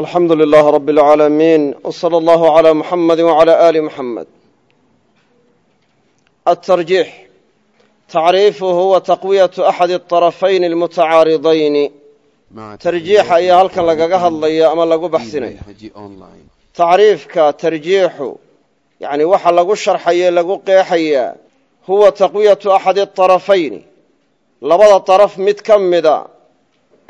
alxamdu lilaah rab اlcaalamiin wslى allahu عlى muxamadi wعlى ali muxamed atarjiix tacriifuhu wa taqwiyatu axadi اطarafayn اlmutacaaridayni tarjiixa ayaa halkan lagaga hadlaya ama lagu baxsinaya tacriifka tarjiixu yani waxa lagu sharxaye lagu qeexayaa huwa taqwiyatu axadi اطarafayni labada daraf mid ka mida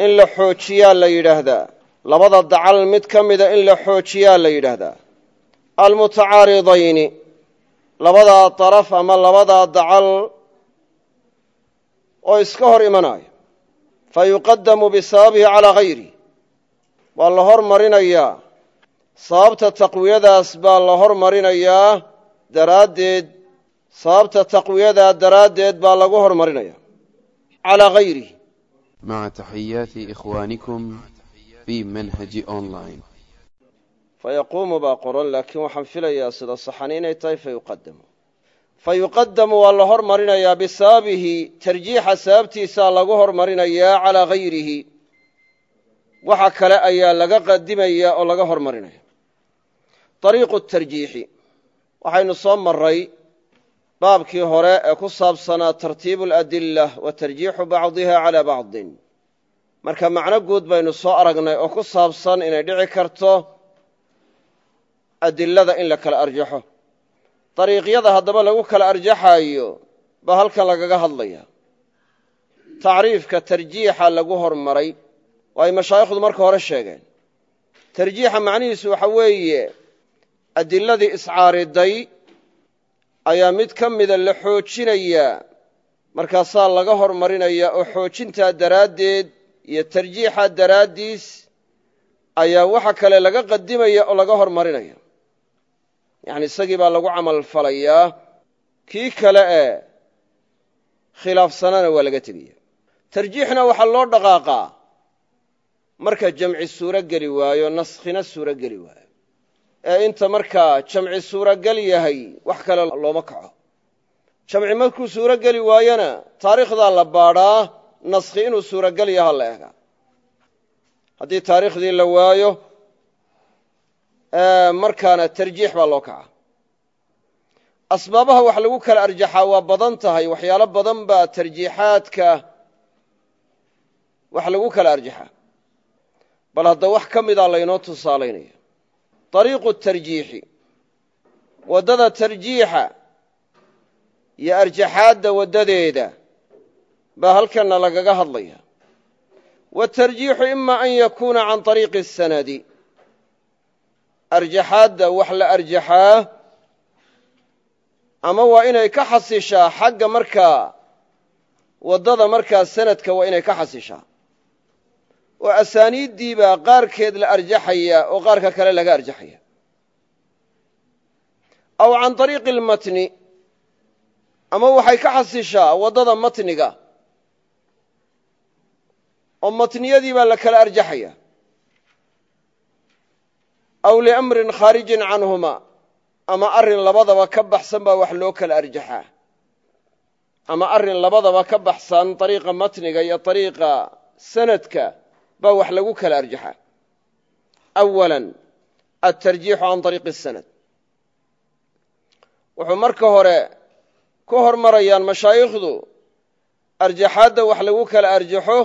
in la xoojiyaa la yidhaahdaa labada dacal mid ka mida in la xoojiyaa la yidhaahdaa. Almutacaaridayni labadaa daraf ama labadaa dacal oo iska hor imanaayo. Fa yuqadamu bisababihi calaa hayri waa la hormarinayaa sababta taqwiyadaas baa la hormarinayaa daraaddeed. Sababta taqwiyadaa daraaddeed baa lagu hormarinayaa calaa hayri في منهج أونلاين fayaquumu baa qoran laakiin waxaan filayaa sida saxan inay tahay fayuqadamu fayuqadamu waa la hormarinayaa bisababihi tarjiixa sababtiisaa lagu hormarinayaa calaa hayrihi waxa kale ayaa laga qadimaya oo laga hormarinaya ariiqu tarjiixi waxaynu soo maray baabkii hore ee ku saabsanaa tartiibu aladila wa tarjiixu bacdiha calaa bacdin marka macno guud baynu soo aragnay oo ku saabsan inay dhici karto adilada in la kala arjaxo. Dariiqyada haddaba lagu kala arjaxaayo baa halkan lagaga hadlaya tacriifka tarjiixa lagu hormaray oo ay mashaayikhdu marka hore sheegeen. Tarjiixa macnihiisu waxa weeye adiladii iscaariday ayaa mid ka mida la xoojinayaa markaasaa laga hormarinayaa oo xoojintaa daraaddeed iyo tarjiixa daraaddiis ayaa waxa kale laga qadimaya oo laga hormarinaya yacni isagii baa lagu camal falayaa kii kale ee khilaafsanana waa laga tegaya. Tarjiixna waxaa loo dhaqaaqaa marka jamci suuro geli waayo naskhina suuro geli waayo. Ee inta markaa jamci suurogel yahay wax kale looma kaco. Jamci markuu suuro geli waayona taariikhdaa la baadhaa naskhi inuu suurogel yaha la egaa haddii taariikhdii la waayo markaana tarjiix baa loo kaca asbaabaha wax lagu kala arjaxaa waa badan tahay waxyaalo badan baa tarjiixaadka wax lagu kala arjaxaa. Bal hadda wax ka mida laynoo tusaalaynaya. Ariiqu tarjiixi waddada tarjiixa iyo arjaxaadda waddadeeda baa halkanna lagaga hadlaya. Watarjiixu ima an yakuuna can ariiqi sanadi. Arjaxaadda wax la arjaxaa ama waa inay ka xasishaa xagga markaa waddada markaa sanadka waa inay ka xasishaa. Oo asaaniiddiibaa qaarkeed la arjaxaya oo qaarka kale laga arjaxaya. Aw can ariiqi almatni ama waxay ka xasishaa waddada matniga oo matniyadii baa la kala arjaxaya. Aw liamrin khaarijin canhuma ama arrin labadaba ka baxsan baa wax loo kala arjaxaa ama arrin labadaba ka baxsan ariiqa matniga iyo ariiqa sanadka baa wax lagu kala arjaxaa awala altarjiixu can ariiqi sanad. Wuxuu marka hore ku hormarayaan mashaayikhdu arjaxaadda wax lagu kala arjaxo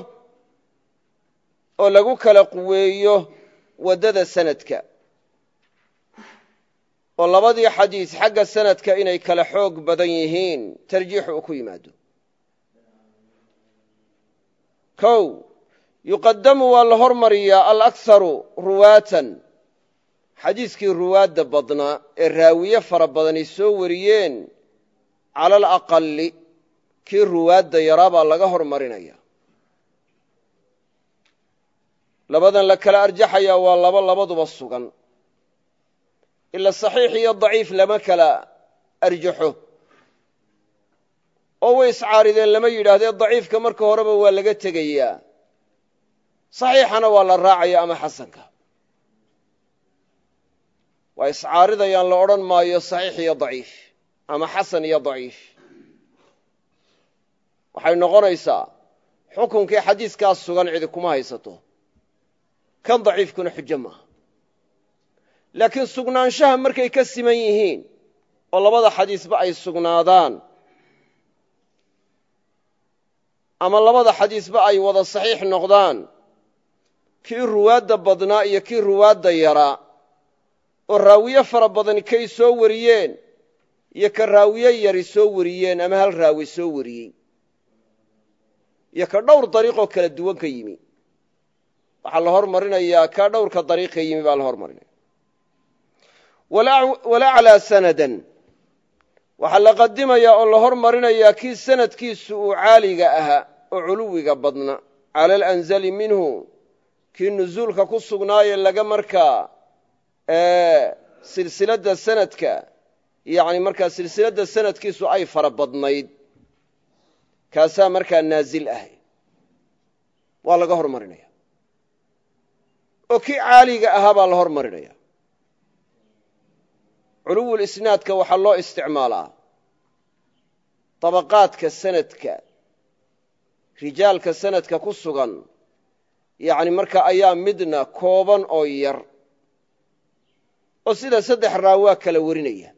oo lagu kala quweeyo waddada sanadka oo labadii xadiis xagga sanadka inay kala xoog badan yihiin tarjiixu uu ku yimaado. O yuqadamu waa la hormariyaa alakharu ruwaatan xadiiskii ruwaadda badnaa ee raawiye fara badani soo wariyeen cala alaqali kii ruwaadda yaraa baa laga hormarinaya labadan la kala arjaxaya waa laba labaduba sugan. ila saxiix iyo daciif lama kala arjaxo. oo way iscaarideen lama yidhaahdee daciifka marka horeba waa laga tegayaa. saxiixana waa la raacaya ama xasanka. waa iscaaridayaan la odhan maayo saxiix iyo daciif ama xasan iyo daciif. waxay noqonaysaa xukunkii xadiiskaas sugan cidi kuma haysato kan daciifkuna xujo maaha. Laakiin sugnaanshaha markay ka siman yihiin oo labada xadiisba ay sugnaadaan ama labada xadiisba ay wada saxiix noqdaan kii ruwaadda badnaa iyo kii ruwaadda yaraa oo raawiye fara badani kay soo wariyeen iyo ka raawiye yari soo wariyeen ama hal raawi soo wariyey iyo ka dhowr dariiqoo kala duwan ka yimi waxaa la hormarinayaa kaa dhowrka dariiq ka yimi baa la hormarinaya walaclaa sanadan. Waxaa la qadimayaa oo la hormarinayaa kii sanadkiisu uu caaliga ahaa oo culuwiga badna. Cala alanzali minhu. Kii nusuulka ku sugnaaye laga markaa silsiladda sanadka. Yani markaa silsiladda sanadkiisu ay fara badnayd. Kaasaa markaa naazil ah waa laga hormarinaya oo kii caaliga ahaa baa la hormarinaya. Culuwulisnaadka waxaa loo isticmaalaa dabaqaadka sanadka rijaalka sanadka ku sugan yani marka ayaa midna kooban oo yar oo sida saddex raawaa kala warinaya.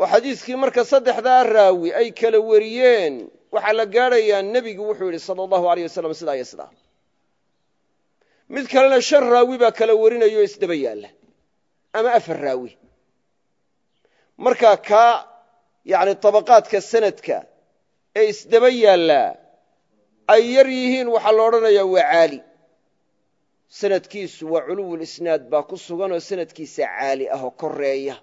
Oo xadiiskii marka saddexdaa raawi ay kala wariyeen waxaa la gaadhayaa nebigu wuxuu yidhi sala allahu aleyh wasalam sidaa iyo sidaa mid kalena shan raawi baa kala warinaya oo isdaba yaalla. Ama afar raawi. Markaa kaa yani dabaqaadka sanadka ee isdaba yaallaa ay yar yihiin waxaa la odhanayaa waa caali. Sanadkiisu waa culuwulisnaad baa ku sugan oo sanadkiisa caali ah oo koreeya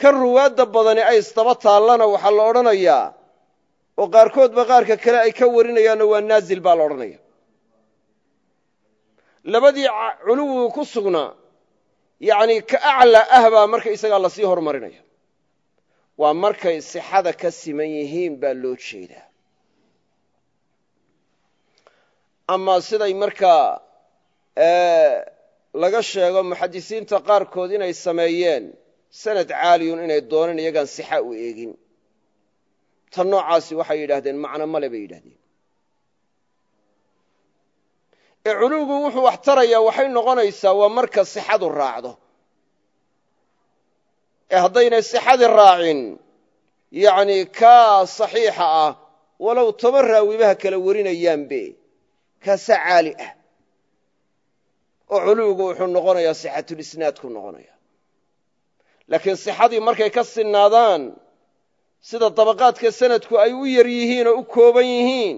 kan ruwaadda badani ay isdaba taallana waxaa la odhanayaa oo qaarkoodba qaarka kale ay ka warinayaanna waa naazil baa la odhanaya labadii culuwigu ku sugnaa yacni ka aclaa ah baa marka isagaa la sii hormarinaya waa markay sixada ka siman yihiin baa loo jeedaa. Ama siday markaa laga sheego muxadisiinta qaarkood inay sameeyeen sanad caaliyun inay dooneen iyagaan sixa u eegin. Tan noocaasi waxay yidhaahdeen macno male bay yidhahdeen ee culuwigu wuxuu wax tarayaa waxay noqonaysaa waa marka sixadu raacdo. ee haddaynay sixadii raacin yacni kaa saxiixa ah walow toban raawibaha kala warinayaanbe kaasaa caali ah. oo culuwigu wuxuu noqonayaa sixatulisnaadku noqonaya laakiin sixadii markay ka sinnaadaan sida dabaqaadka sanadku ay u yar yihiin oo u kooban yihiin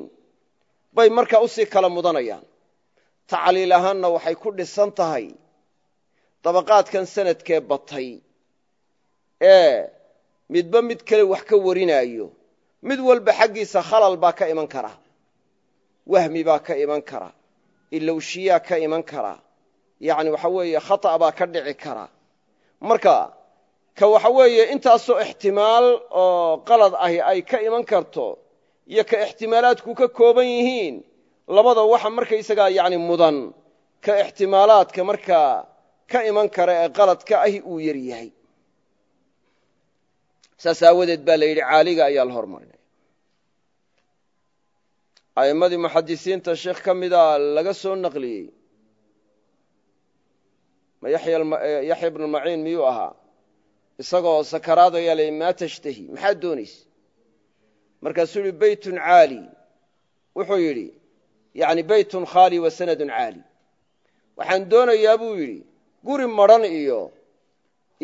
bay markaa u sii kala mudanayaan tacliil ahaanna waxay ku dhisan tahay dabaqaadkan sanadkee batay ee midba mid kale wax ka warinaayo mid walba xaggiisa khalal baa ka iman kara wahmi baa ka iman kara ilowshiyaa ka iman kara yani waxa weeye khata' baa ka dhici kara. Marka ka waxa weeye intaasoo ixtimaal oo qalad ahi ay ka iman karto iyo ka ixtimaalaadku ka kooban yihiin labada waxa markaysagaa yani mudan ka ixtimaalaadka markaa ka iman kara ee qaladka ahi uu yar yahay. Saas aawadeed baa la yidhi caaliga ayaa la hormarinaya a'immadii muxadisiinta sheekh ka mida laga soo naqliyey ma yaxya bnu maciin miyuu ahaa? Isagoo sakaraadaya la maa tashtahi? Maxaad doonaysa markaasuu yihi beytun caali. Wuxuu yidhi yani beytun khaali wa sanadun caali. Waxaan doonayaa buu yidhi guri madran iyo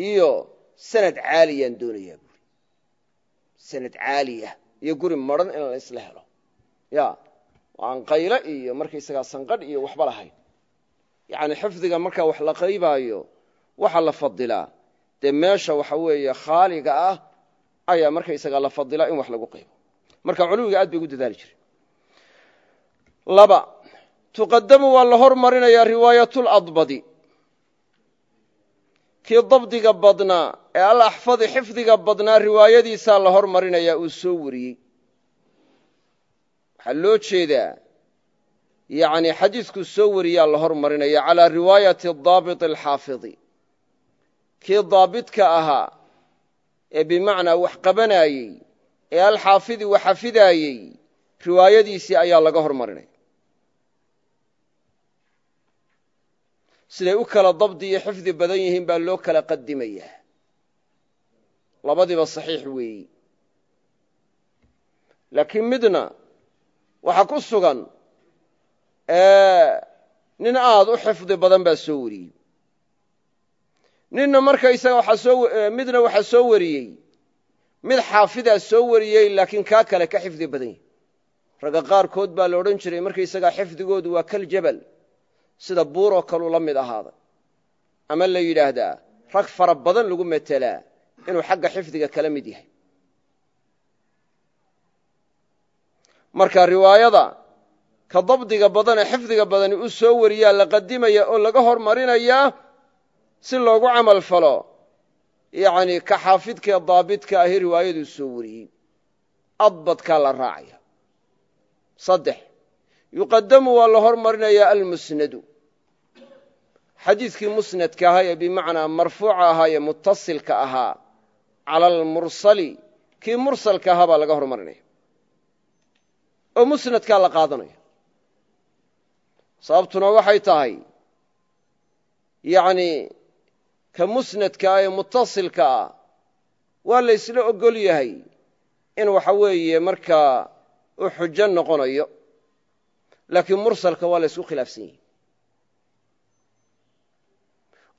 iyo sanad caaliyaan doonayaa buui sanad caaliya iyo guri madran in la isla helo. Ya aan qayle iyo markaysagaa sanqadh iyo waxba lahayn. Yani xifdiga markaa wax la qaybaayo waxa la fadilaa dee meesha waxa weeye khaaliga ah ayaa markaysagaa la fadilaa in wax lagu qaybo. Marka culuwiga aad bay ugu dadaali jireen laba tuqadamu waa la hormarinayaa riwaayatuladbadi kii dabdiga badnaa ee alaxfadi xifdiga badnaa riwaayadiisaa la hormarinayaa uu soo wariyey. Waxaa loo jeedaa yani xadiiskuu soo wariyaa la hormarinaya calaa riwaayati daabit alxaafidi. Kii daabidka ahaa ee bimacnaa wax qabanaayey ee alxaafidi wax xafidaayey riwaayadiisii ayaa laga hormarinaya siday u kala dabdi iyo xifdi badan yihiin baa loo kala qadimayaa labadiiba saxiix weeyi. Laakiin midna waxaa ku sugan nin aad u xifdi badan baa soo wariyey. Ninna markaysaga midna waxaa soo wariyey. Mid xaafidaa soo wariyey laakiin kaa kale ka xifdi badan yahy ragga qaarkood baa la odhan jiray markaysagaa xifdigoodu waa kal jabal sida buuroo kaluu la mid ahaaday. Ama la yidhaahdaa rag fara badan lagu metelaa inuu xagga xifdiga kala mid yahay. Marka riwaayada ka dabdiga badan ee xifdiga badani u soo wariyaa la qadimaya oo laga hormarinayaa si loogu camal falo yacni ka xaafidkaee daabidka ahi riwaayaduu soo wariyey. Adbadkaa la raacaya. Saddex yuqadamu waa la hormarinayaa almusnadu xadiidkii musnadka ahaa ee bimacnaa marfuuca ahaa ee mutasilka ahaa cala almursali kii mursalka ahaa baa laga hormarinaya. Oo musnadkaa la qaadanaya. Sababtuna waxay tahay yacni ka musnadka ah ee mutasilka ah waa la ysla ogol yahay in waxa weeye markaa u xujo noqonayo. Laakiin mursalka waa la ysku khilaafsan yahi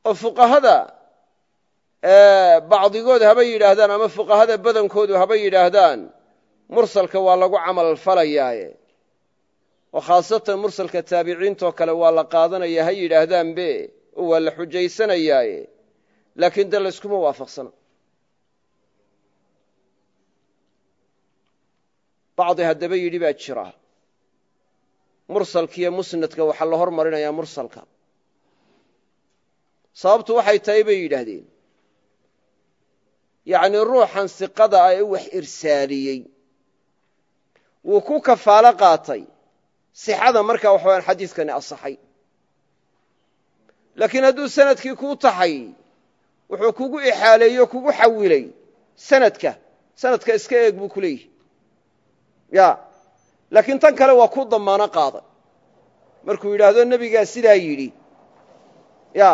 oo fuqahada bacdigood habay yidhaahdaan ama fuqahada badankoodu habay yidhaahdaan mursalka waa lagu camal falayaaye oo khaasatan mursalka taabiciintoo kale waa la qaadanaya ha yidhaahdaanbe oo waa la xujaysanayaaye laakiin de layskuma waafaqsana bacdi haddaba yidhi baa jira. Mursalkiiyo musnadka waxaa la hormarinayaa mursalka sababtu waxay tahay bay yidhaahdeen. Yacni ruuxan siqada ah ee wax irsaaliyey. Wuu ku kafaalo qaatay. Sixada markaa waxa wayaan xadiiskani asaxay. Laakiin hadduu sannadkii kuu taxay wuxuu kugu ixaaleeyo kugu xawilay sanadka. Sanadka iska eeg buu ku leeyihi ya laakiin tan kale waa ku damaano qaaday. Markuu yidhaahdo nebigaa sidaa yidhi. Ya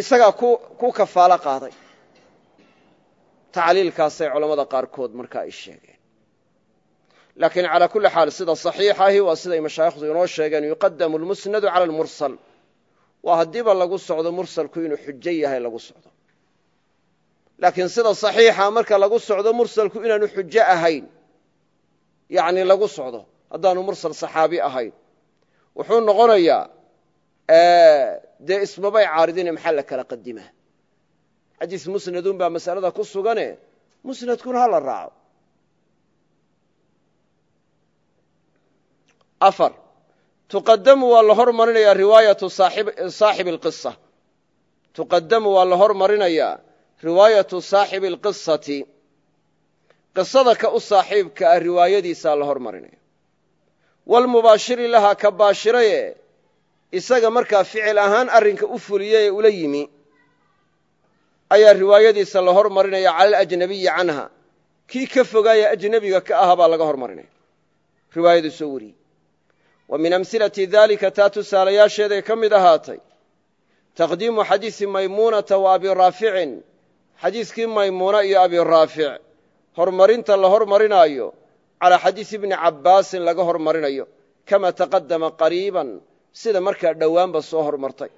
isagaa ku kafaalo qaaday. Tacliilkaasay culammada qaarkood markaa ay sheegeen. Laakiin calaa kulli xaal sida saxiixahi waa siday mashaayikhdu inoo sheegeen yuqadamu lmusnadu cala almursal. Waa haddiiba lagu socdo mursalku inuu xujo yahay lagu socdo. Laakiin sida saxiixa marka lagu socdo mursalku inaanu xujo ahayn yani lagu socdo haddaanu mursal saxaabi ahayn. Wuxuu noqonayaa dee ismabay caaridine maxaa la kala qadimaa xadiis musnadun baa masalada ku sugane musnadkuna ha la raaco. Afar tuqadamu waa la hormarinayaa riwaayatu saaxibi alqisa tuqadamu waa la hormarinayaa riwaayatu saaxibi alqisati qisada ka u saaxiibka ah riwaayadiisaa la hormarinaya walmubaashiri lahaa ka baashiraye isaga markaa ficil ahaan arrinka u fuliyey ee ula yimi ayaa riwaayadiisa la hormarinaya cala alajnabiyi canha. Kii ka fogaaya ajnebiga ka aha baa laga hormarinaya. Riwaayadu soo wariyey. Wa min amhilati dalika taa tusaalayaasheeday ka mid ahaatay taqdiimu xadiisi maymuunata wa abi raaficin. Xadiiskii maymuuna iyo abi raafic. Hormarinta la hormarinaayo calaa xadiisi ibni cabbaasin laga hormarinayo kama taqadama qariiban sida markaa dhowaanba soo hormartay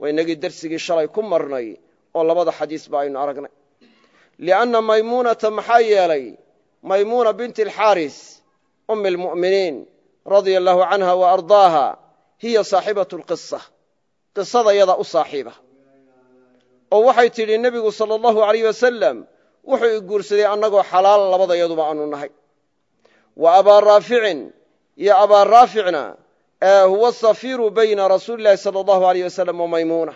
waa inagii dersigii shalay ku marnay oo labada xadiisba aynu aragnay. Lianna maymuunata maxaa yeelay? Maymuuna binti alxaaris ummi almu'miniin radia allahu canha wa ardaaha hiya saaxibatu lqisa qisada yada u saaxiiba. Oo waxay tidhi nebigu sala allahu alayh wasalam wuxuu i guursaday annagoo xalaal labadayaduba aanu nahay. Wa abaa raaficin iyo abaa raaficna huwa safiiru bayna rasuuli llahi sala allahu aleyh wasalam wa maymuuna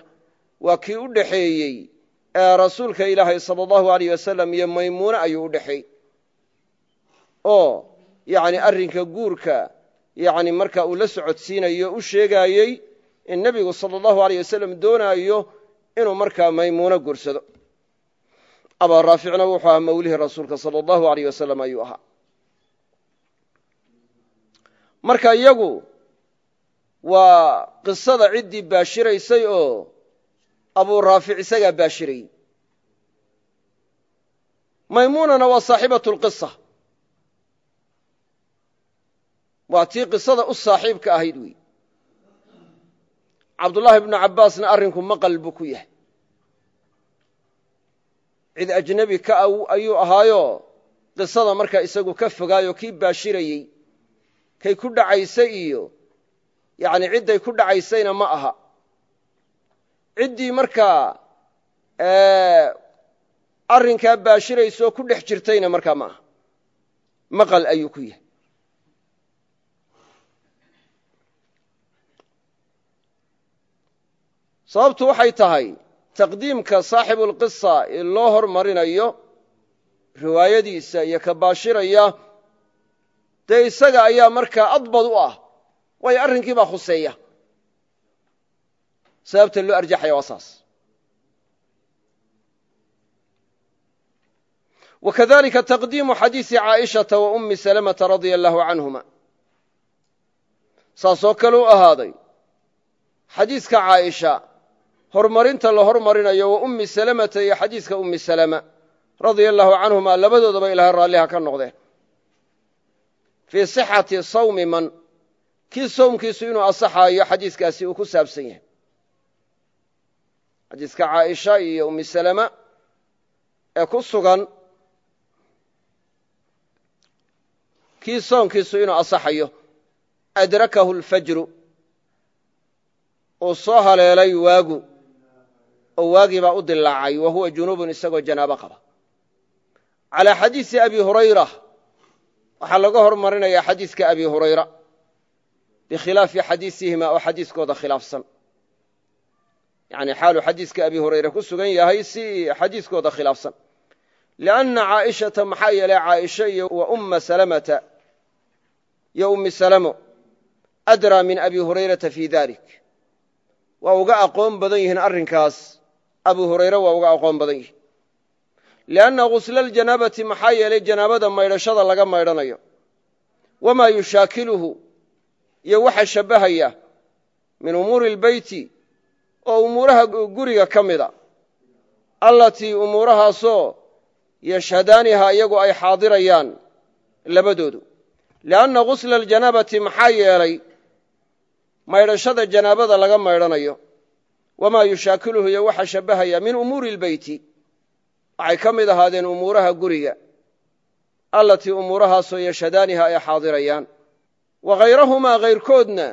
waa kii u dhexeeyey rasuulka ilaahay sala allahu aleyh wasalam iyo maymuune ayuu u dhexeeyey oo yani arrinka guurka yani marka uu la socodsiinayo u sheegaayey in nebigu sala allahu aleyh wasalam doonaayo inuu markaa maymuuno guursado. Abaa raaficna wuxuu ahaa mawlihii rasuulka sala allahu aleyh wasalam ayuu ahaa. Marka iyagu waa qisada ciddii baashiraysay oo abuu raafic isagaa baashirayey maymuunana waa saaxibatu lqisa waa tii qisada u saaxiibka ahayd wey cabdullaahi bnu cabbaasna arrinku maqal buu ku yahay. Cid ajnebi ka ayuu ahaayo qisada markaa isagu ka fogaayo kii baashirayey kay ku dhacaysay iyo yacni cidday ku dhacaysayna ma aha. Ciddii markaa arrinkaa baashiraysaoo ku dhex jirtayna markaa ma aha. Maqal ayuu ku yahay. Sababtu waxay tahay taqdiimka saaxibulqisa ee loo hormarinayo riwaayadiisa iyo ka baashiraya dee isaga ayaa markaa adbad u ah waayo arrinkii baa khuseeya. Sababta loo arjaxaya waa saas. Wakadalika taqdiimu xadiisi caaishata wa ummi salamata radia allahu canhuma saasoo kale u ahaaday. Xadiiska caaisha horumarinta la hormarinayo wa ummi salamata iyo xadiiska ummi salama radia allahu canhuma labadoodaba ilahay raalliha ka noqdeen. Fii sixati sawmi man kii sawmkiisu inuu asaxaayo xadiiskaasi uu ku saabsan yahay. Xadiiska caaisha iyo ummi salama ee ku sugan kii soonkiisu inuu asaxayo adrakahu alfajru uu soo haleelay waagu oo waagii baa u dilaacay wa huwa junuubun isagoo janaabo qaba. Calaa xadiisi abi hurayra waxaa laga hormarinayaa xadiiska abi hurayra bikhilaafi xadiisihima oo xadiiskooda khilaafsan yani xaaluu xadiiska abi hurayra ku sugan yahay si xadiiskooda khilaafsan lianna caaishata maxaa yeelay caaisha iyo wa umma salamata iyo ummi salamo adraa min abi hurayrata fii dalik waa uga aqoon badan yihiin arrinkaas abu hurayre waa uga aqoon badan yihiin lianna ghusla aljanaabati maxaa yeelay janaabada maydhashada laga maydhanayo wamaa yushaakiluhu iyo waxa shabbahaya min umuuri albeyti oo umuuraha guriga ka mida. Allatii umuurahaasoo yashhadaaniha iyagu ay xaadirayaan labadoodu. Lianna ghusla aljanaabati maxaa yeelay maydhashada janaabada laga maydhanayo. Wamaa yushaakiluhu iyo waxa shabbahaya min umuuri albeyti waxay ka mid ahaadeen umuuraha guriga. Allatii umuurahaasoo yashhadaaniha ay xaadirayaan wa khayrahumaa kayrkoodna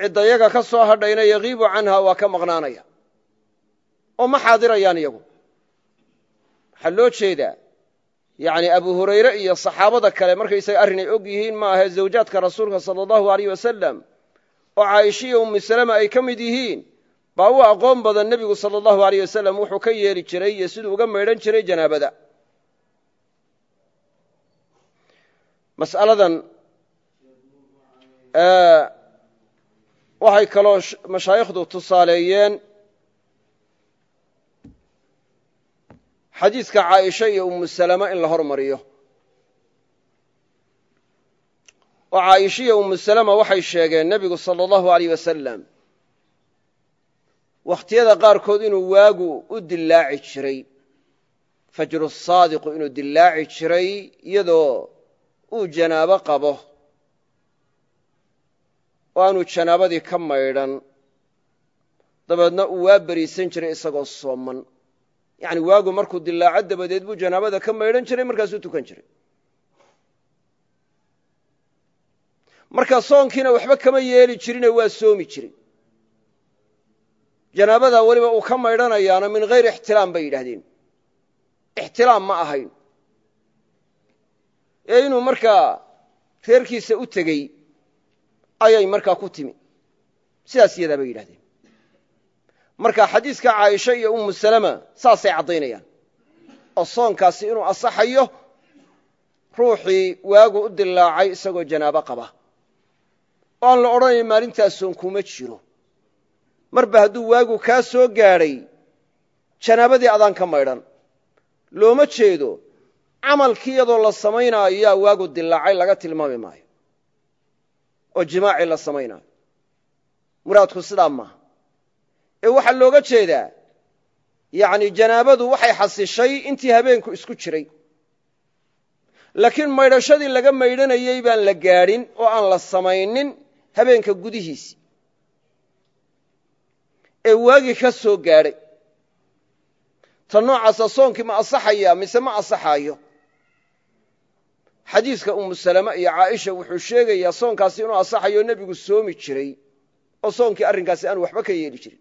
ciddayaga ka soo hadhayna yagiibu canha waa ka maqnaanaya. Oo ma xaadirayaan iyagu. Waxaa loo jeedaa yani abu hurayre iyo saxaabada kale markaysaga arrin ay og yihiin ma ahe zawjaadka rasuulka sala allahu aleyh wasalam oo caaisha iyo ummu salama ay ka mid yihiin baa u aqoon badan nebigu sala allahu aleyh wasalam wuxuu ka yeeli jiray iyo siduu uga maydhan jiray janaabada waxay kaloo mashaayikhdu tusaaleeyeen xadiiska caaisha iyo ummu salama in la hormariyo. Oo caaisha iyo ummu salama waxay sheegeen nebigu sala allahu aleyh wasalam wakhtiyada qaarkood inuu waagu u dillaaci jiray fajru saadiqu inuu dillaaci jiray iyadoo uu janaabo qabo oo aanu janaabadii ka maydhan. Dabeedna uu waa beriisan jiray isagoo sooman. Yacni waagu markuu dilaaco dabadeed buu janaabada ka maydhan jiray markaasuu tukan jiray. Marka soonkiina waxba kama yeeli jirine waa soomi jiray janaabadaa weliba uu ka maydhanayaana min hayri ixtilaam bay yidhaahdeen. Ixtilaam ma ahayn. Ee inuu markaa reerkiisa u tegey ayay markaa ku timi. Sidaas iyadaa bay yidhahdeen. Marka xadiiska caaisha iyo ummu salama saasay caddaynayaan. Oo soonkaasi inuu asaxayo ruuxii waagu u dilaacay isagoo janaabo qaba. Oo aan la odhanayn maalintaas soon kuma jiro. Marba hadduu waagu kaa soo gaadhay janaabadii adaan ka maydhan. Looma jeedo camalkii iyadoo la samaynaayo yaa waagu dilaacay laga tilmaami maayo oo jimaacii la samaynaayo muraadku sidaa maaha ee waxaa looga jeedaa yacni janaabadu waxay xasishay intii habeenku isku jiray. Laakiin maydhashadii laga maydhanayey baan la gaadhin oo aan la samaynin habeenka gudihiisi ee waagii ka soo gaadhay. Ta noocaasa soonkii ma asaxaya mise ma asaxaayo xadiiska umu salama iyo caaisha wuxuu sheegayaa soonkaasi inuu asaxayo nebigu soomi jiray oo soonkii arrinkaasi aanu waxba ka yeeli jirin.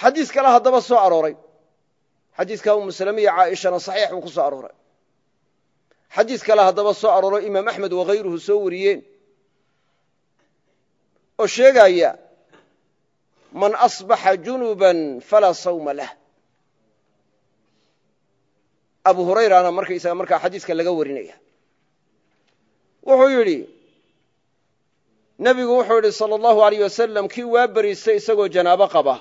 Xadiis kale haddaba soo arooray. Xadiiska umu salama iyo caaishana saxiix buu ku soo arooray. Xadiis kale haddaba soo arooro imaam axmed wakhayruhu soo wariyeen oo sheegaya man asbaxa junuban falaa sawma lah abu hurayrana markaysaga markaa xadiiska laga warinaya. Wuxuu yidhi nebigu wuxuu yidhi sala allahu alayh wasalam kii waa beriistay isagoo janaabo qaba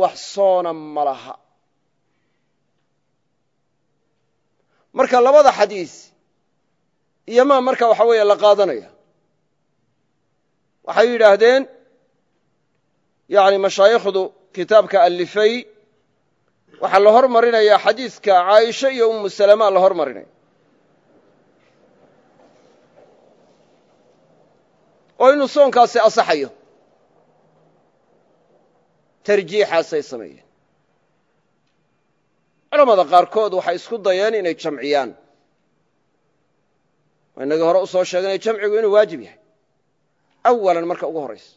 wax soona ma laha. Marka labada xadiis iyomaa marka waxa weeye la qaadanaya. Waxay yidhaahdeen yani mashaayikhdu kitaabka alifay waxaa la hor marinaya xadiiska caaisha iyo umu salama la hor marinaya oo inuu soonkaasi asaxayo. Tarjiixaasay sameeyeen. Culamada qaarkood waxay isku dayeen inay jamciyaan. Inagii hore u soo sheeganay jamcigu inuu waajib yahay. Awalan marka ugu horaysa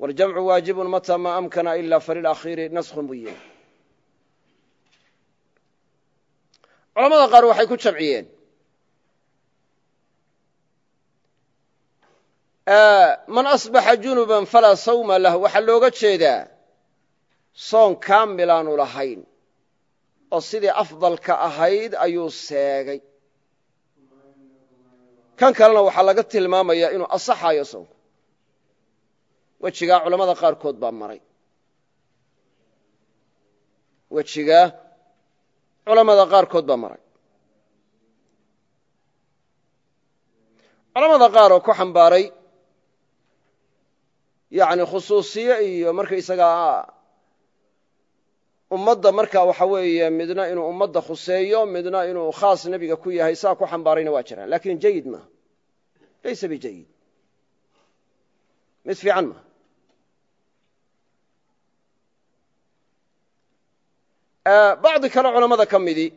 waljamcu waajibun mataa maa amkana ila falilakhiiri naskhun buu culamada qaar waxay ku jamciyeen. Man asbaxa junuban falaa sawma lah waxaa looga jeedaa soon kaamilaanu lahayn oo sidii afdalka ahayd ayuu seegay. Kan kalena waxaa laga tilmaamayaa inuu asaxayo soonku wejigaa culamada qaarkood baa maray. Wejigaa culamada qaarkood baa maray. Culamada qaar oo ku xambaaray yani khusuusiye iyo markaysagaa ummadda marka waxa weeye midna inuu ummadda khuseeyo midna inuu khaas nebiga ku yahay saa ku xambaarayna waa jiraan. Lakin jayid maaha. Laysa bijayid mid fiican maaha bacdi kale culamada ka midii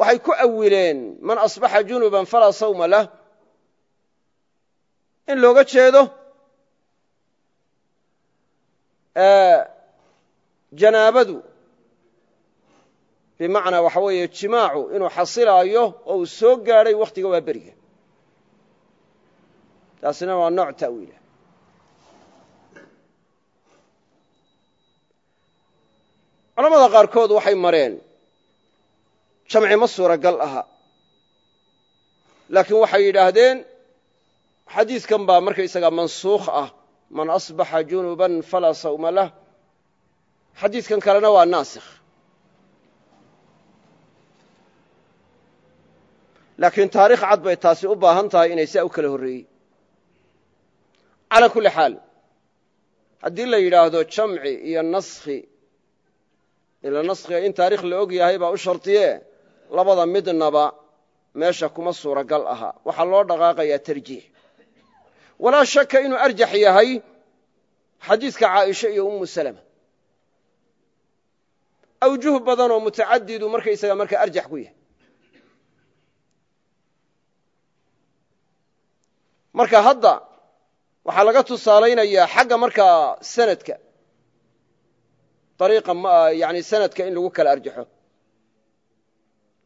waxay ku awileen man asbaxa junuban falaa sawma lah. In looga jeedo janaabadu bimacnaa waxa weeye jimaacu inuu xasilaayo oo uu soo gaadhay wakhtiga waa taasina waa nooc ta'wiila culamada qaarkood waxay mareen jamci ma suuragal aha. Laakiin waxay yidhaahdeen xadiidkan baa markaysagaa mansuukh ah. Man asbaxa junuban falaa sawma lah. Xadiidkan kalena waa naasikh. Laakiin taarikh cad bay taasi u baahan tahay inay saa u kala horreeyey. Calaa kulli xaal haddii la yidhaahdo jamci iyo naskhi ila naskhiga in taarikh la og yahay baa u shardiye labada midnaba meesha kuma suuragal aha. Waxaa loo dhaqaaqayaa tarjiix. Walaa shaka inuu arjax yahay xadiidka caaisha iyo umu salama. Awjuh badan oo mutacadidu markaysaga marka arjax ku yahay. Marka hadda waxaa laga tusaalaynayaa xagga markaa sanadka ariiqa yani sanadka in lagu kala arjaxo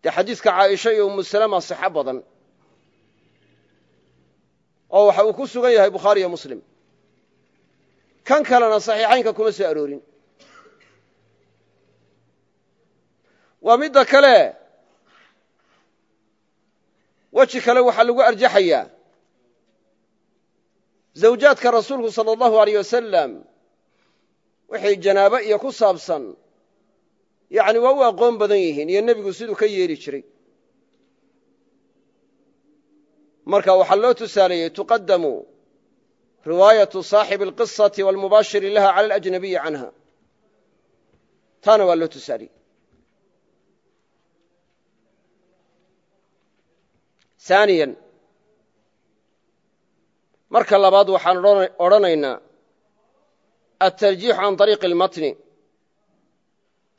dee xadiidka caaisha iyo umu salama sixo badan oo waxa uu ku sugan yahay bukhaari iyo muslim kan kalena saxiixaynka kuma soo aroorin waa midda kale weji kale waxaa lagu arjaxayaa zawjaadka rasuulku wixii janaabo iyo ku saabsan yani waa u aqoon badan yihiin iyo nebigu siduu ka yeeli jiray. Marka waxaa loo tusaaleeyey tuqadamu riwaayatu saaxibi alqisati walmubaashiri laha cala alajnabiyi canha. Taana waa loo tusaaliyey aaniyan marka labaad waxaan odhanaynaa atarjiixu can ariiqi اlmatni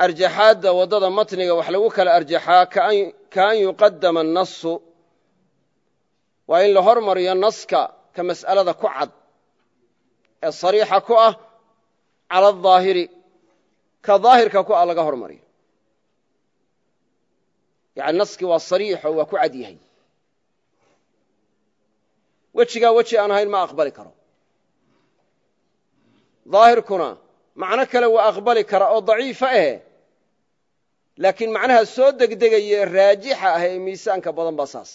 arjaxaadda waddada matniga wax lagu kala arjaxaa kaan yuqadama annasu waa in la hormariyo naska ka mas'alada ku cad ee sariixa ku ah cala adaahiri ka daahirka ku ah laga hormariyo yani naskii waa sariixo waa ku cad yahay wejigaa weji aan ahayn ma aqbali karo daahirkuna macno kale waa aqbali kara oo daciifa ahe laakiin macnaha soo degdegaya ee raajixa ah ee miisaanka badan baa saas.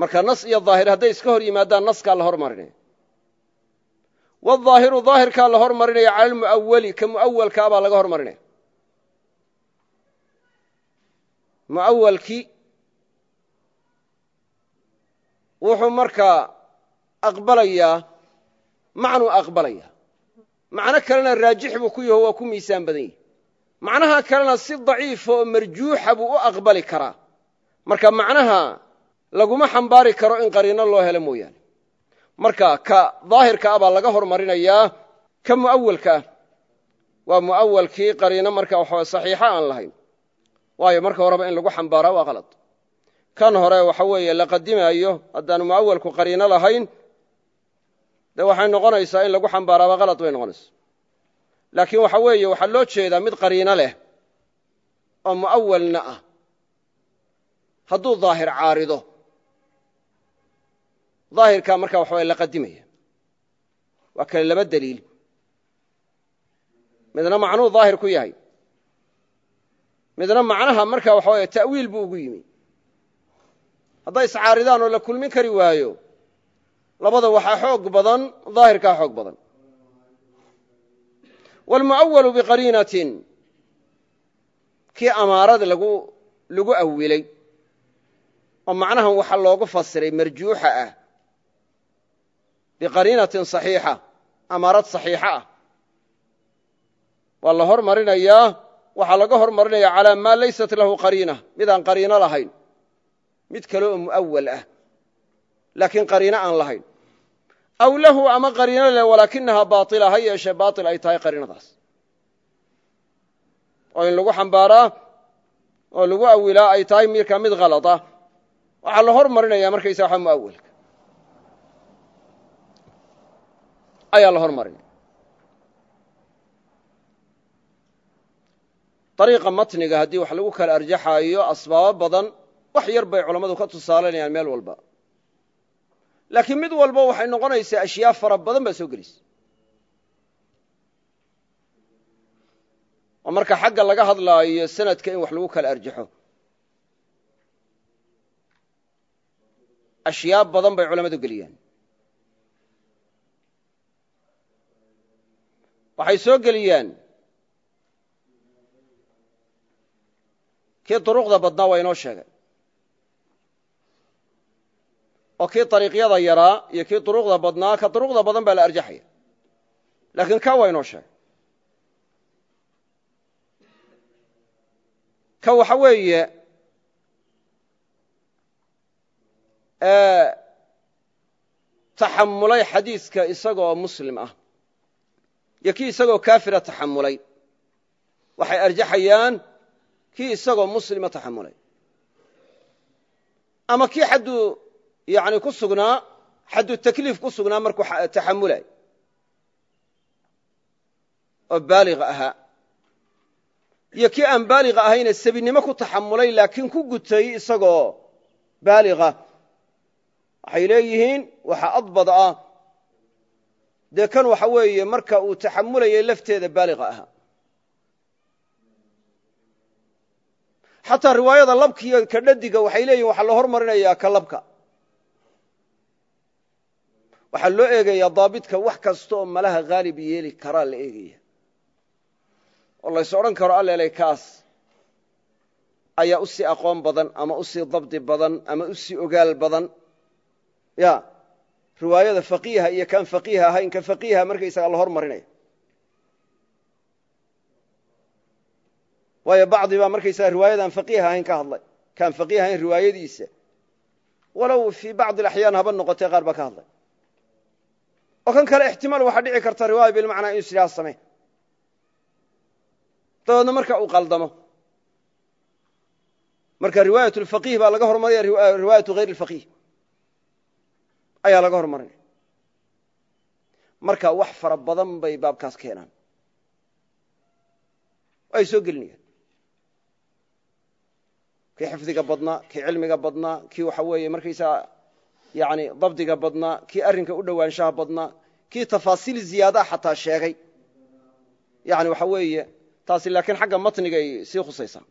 Marka nas iyo daahir hadday iska hor yimaadaan naskaa la hormarinaya waadaahiru daahirkaa la hormarinaya cala almu'awali ka mu'awalkaa baa laga hormarinaya mu'awalkii wuxuu markaa aqbalayaa macnuu aqbalaya. Macno kalena raajix buu ku yaho waa ku miisaan badan yahi macnaha kalena si daciifa oo marjuuxa buu u aqbali karaa. Marka macnaha laguma xambaari karo in qariino loo helo mooyaane. Marka ka daahirka ah baa laga hormarinayaa ka mu'awalka ah. Waa mu'awalkii qariino marka waxaa saxiixa aan lahayn. Waayo marka horeba in lagu xambaaraa waa qalad. Kan hore waxa weeye la qadimaayo haddaanu mu'awalku qariino lahayn dee waxay noqonaysaa in lagu xambaaraaba qalad bay noqonaysa laakiin waxa weeye waxaa loo jeedaa mid qariino leh oo mu'awalna ah. Hadduu daahir caarido daahirkaa marka waxaway la qadimaya. Waa kale laba deliil midna macnuu daahir ku yahay. Midna macnaha marka waxa weye ta'wiil buu ugu yimi. Hadday iscaaridaan oo la kulmin kari waayo labada waxaa xoog badan daahirkaa xoog badan wاlmu'awalu biqariinatin kii amaarada lagu lagu awilay oo macnahan waxa loogu fasiray marjuuxa ah biqariinatin صaxiixa amaarad صaxiixa ah waa la hormarinayaa waxaa laga hormarinaya calaa maa laysat lahu qariina midaan qariino lahayn mid kale oo mu'awal ah laakiin qariino aan lahayn aw lahu ama qariino leh walaakinahaa baaila ha yeeshee baail ay tahay qariinadaas oo in lagu xambaaraa oo lagu awilaa ay tahay markaa mid halada waxaa la hormarinaya markaysa waxa muawalka ayaa la hormarinaya. Ariiqa matniga haddii wax lagu kala arjaxaayo asbaabo badan wax yar bay culammadu ka tusaalanayaan meel walba laakiin mid walba waxay noqonaysaa ashyaa fara badan baa soo gelaysa oo marka xagga laga hadlaayo sanadka in wax lagu kala arjaxo. Ashyaa badan bay culammadu geliyaan. Waxay soo geliyaan. Kii duruqda badnaa waa inoo sheegay oo kii ariiqyada yaraa iyo kii duruqda badnaa ka duruqda badan baa la arjaxaya laakiin ka waa inoo sheegay ka waxa weeye taxamulay xadiiska isagoo muslim ah iyo kii isagoo kaafira taxamulay. Waxay arjaxayaan kii isagoo muslima taxamulay. Ama kii xadduu yani ku sugnaa xaddu takliif ku sugnaa markuu taxamulay. Oo baaliga ahaa iyo kii aan baaliga ahayne sabinimo ku taxamulay laakiin ku gutay isagoo baaliga. Waxay leeyihiin waxa adbad ah. Dee kan waxa weeye marka uu taxamulayay lafteeda baaliga ahaa xataa riwaayada labkiiyo ka dhadiga waxay leeyihiin waxaa waxaa loo eegayaa daabitka wax kasta oo malaha haalib yeeli karaa la eegaya. Oo lays odhan karo allelay kaas. Ayaa u sii aqoon badan ama u sii dabdi badan ama u ogaal badan. Ya riwaayada faqiiha iyo kaan faqiiha ahayn ka faqiiha markaysaga la hormarinaya waayo bacdi baa markaysaga riwaayadan faqiiha ahayn ka hadlay. Kaan faqiih ahayn riwaayadiisa. Walow fii bacdi alaxyaan haba noqotee qaar baa ka hadlay oo kan kale ixtimaal waxaa dhici karta riwaaya bilmacnaa inu sidaa samey dabeedna marka uu qaldamo. Marka riwaayat lfaqiih baa laga hormaraya riwaayatu hayr lfaqiih ayaa laga hormarinaya. Marka wax fara badan bay baabkaas keenaan. Ay soo gelinayaan. Kii xifdiga badnaa kii cilmiga badnaa kii waxa weeye markaysaa yani dabdiga badnaa kii arrinka u dhowaanshaha badnaa kii tafaasiil ziyaadaa xataa sheegay. Yani waxa weeye taasi laakiin xagga matniga ay sii khusaysaa.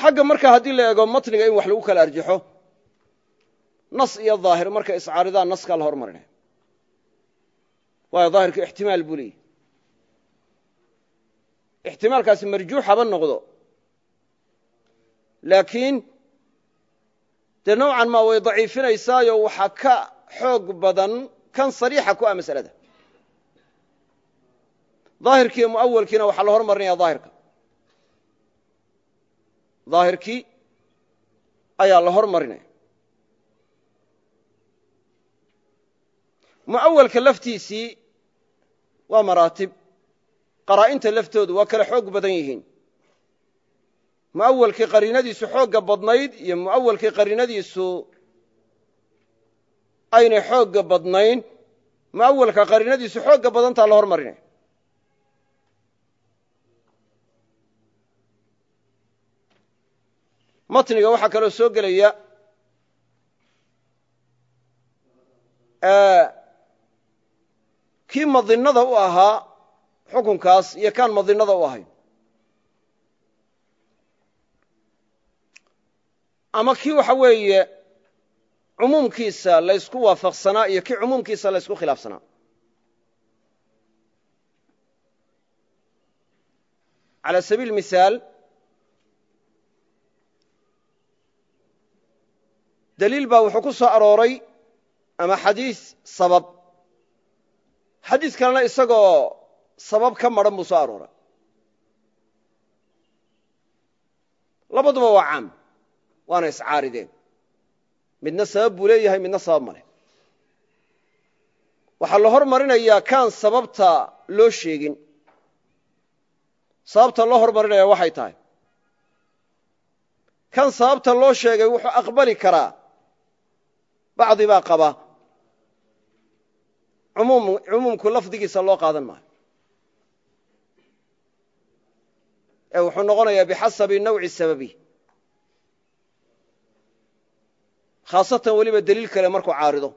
Xagga marka haddii la eego matniga in wax lagu kala arjaxo nas iyo daahir markay iscaaridaan naskaa la hormarinaya waayo daahirka ixtimaal buu leeyahy ixtimaalkaasi marjuux noqdo. Laakiin dee nowcan maa way daciifinaysaayo waxaa ka xoog badan kan sariixa ku ah masalada. Daahirkiiyo muawalkiina waxaa la hormarinaya daahirka. Daahirkii ayaa la hormarinaya. Muawalka laftiisii waa maraatib. Qaraa'inta laftoodu waa kala xoog badan yihiin muawalkii qariinadiisu xoogga badnayd iyo muawalkii qariinadiisu aynay xoogga badnayn muawalka qariinadiisu xoogga badantaa la hormarinaya matniga waxaa kaloo soo gelaya kii madinada u ahaa xukunkaas iyo kaan madinada u ahayn ama kii waxa weeye cumuumkiisa laysku waafaqsanaa iyo kii cumuumkiisa laysku khilaafsanaa calى sabiil mihaal daliil baa wuxuu ku soo arooray ama xadiis sabab. Xadiis kalena isagoo sabab ka maran buu soo arooray. Labaduba waa caam waana iscaarideen midna sabab buu leeyahay midna sabab ma leh. Waxaa la hormarinayaa kaan sababta loo sheegin. Sababta loo hormarinaya waxay tahay. Kan sababta loo sheegay wuxuu aqbali karaa. Bacdi baa qaba. Cumuumku lafdigiisa loo qaadan maayo. Ee wuxuu noqonayaa bixasabi nawci sababi khaasatan weliba deliil kale markuu caarido.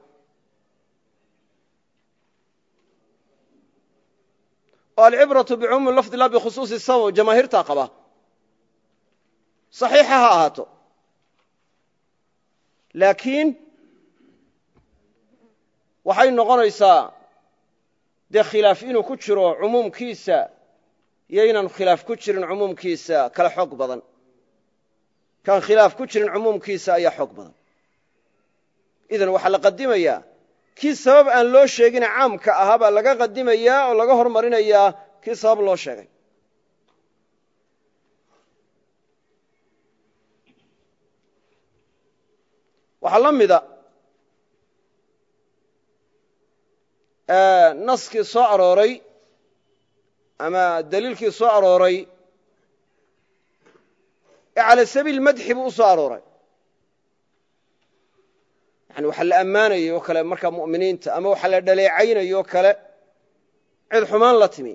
oo alcibratu bicumuumi lafdi la bikhusuusi sabab jamaahiirtaa qaba saxiixa ha ahaato laakiin waxay noqonaysaa dee khilaaf inuu ku jiro cumuumkiisa iyo inaanu khilaaf ku jirin cumuumkiisa kale xoog badan kaan khilaaf ku jirin cumuumkiisa ayaa xoog badan idan waxaa la qadimayaa kii sabab aan loo sheegine caamka ahaa baa laga qadimayaa oo laga hormarinayaa kii sabab loo sheegay. Waxaa la mida naskii soo arooray ama daliilkii soo arooray ee cala sabiil madxi buu u soo arooray yani waxaa la ammaanayay oo kale markaa mu'miniinta ama waxaa la dhaleecaynay oo kale cid xumaan la timi.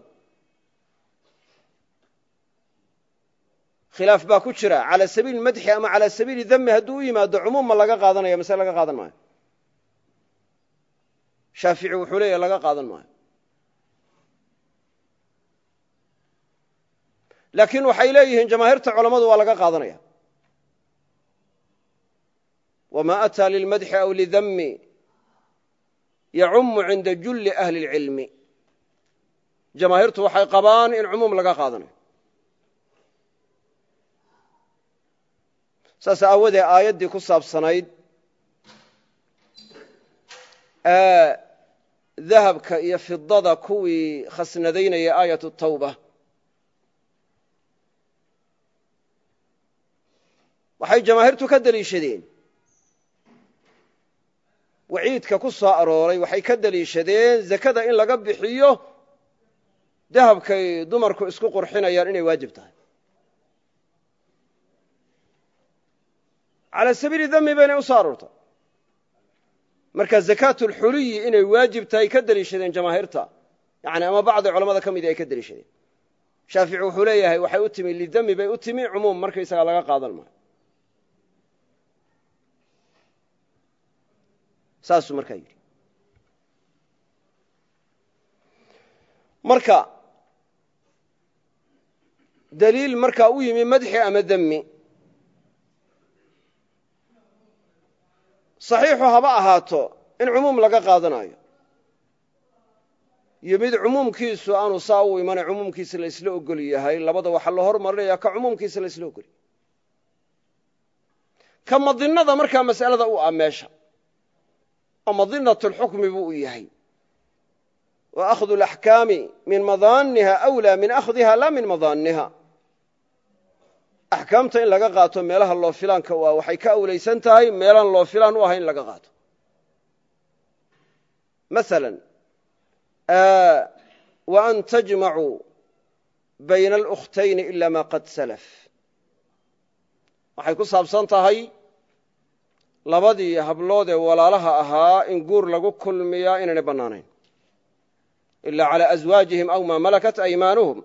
Khilaaf baa ku jira calى sabiili madxi ama calى sabiili dami hadduu u yimaado cumuum laga qaadanaya mase laga qaadan maayo? Shaafici wuxuu leeyahy laga qaadan maayo. Laakiin waxay leeyihiin jamaahiirta culammadu waa laga qaadanaya wma atىa lilmadxi aw lidami yacumu cinda julli ahli اlcilmi jamaahiirtu waxay qabaan in cumuum laga qaadanayo saas aawadee aayaddii ku saabsanayd dahabka iyo fidada kuwii khasnadaynaya aayat tawba waxay jamaahiirtu ka deliishadeen waciidka ku soo arooray waxay ka deliishadeen zakada in laga bixiyo dahabkay dumarku isku qurxinayaan inay waajib tahay. Calaa sabiili dami baynay u soo aroortay marka zakaatulxuliyi inay waajib tahay ka deliishadeen jamaahiirta yani ama bacdi culamada ka midii ay ka deliishadeen shaafici wuxuu leeyahay waxay u timi lidami bay u timi cumuum markaysagaa laga qaadan maayo saasuu markaa yidhi. Marka daliil markaa u yimi madxi ama demi saxiixu haba ahaato in cumuum laga qaadanayo. Iyo mid cumuumkiisu aanu saa u imana cumuumkiisa la isla ogol yahay labada waxaa la hormarinaya ka cumuumkiisa la isla ogolyahay ka madinada markaa mas'alada u ah meesha oo madinat lxukmi buu u yahay. Wa akhdu alaxkaami min madaaniha awlaa min akhdiha laa min madaaniha axkaamta in laga qaato meelaha loo filaanka u ah waxay ka awlaysan tahay meelaan loo filaan u ahay in laga qaato. Maala wa an tajmacuu bayna alukhtayni ila ma qad salaf. Waxay ku saabsan tahay labadii hablood ee walaalaha ahaa in guur lagu kulmiyaa inaynay bannaanayn. Ila calى aswaajihim aw maa malakat aymaanuhum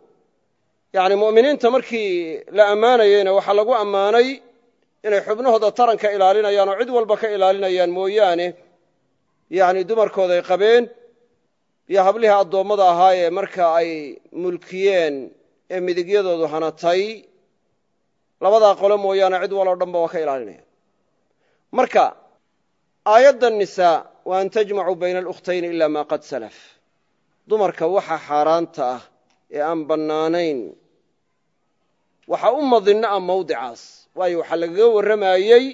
yani mu'miniinta markii la ammaanayeyna waxaa lagu ammaanay inay xubnahooda taranka ilaalinayaan oo cid walba ka ilaalinayaan mooyaane yani dumarkooday qabeen iyo hablihii addoommada ahaa ee marka ay mulkiyeen ee midigyadoodu hanatay. Labadaa qole mooyaane cid waloo dhanba waa ka ilaalinaya marka aayadda nisaa wa an tajmacuu bayna alukhtayni ila ma qad salaf. Dumarka waxa xaaraanta ah ee aan bannaanayn waxa u madinno ah mawdicaas. Waayo waxaa lagaga warramayey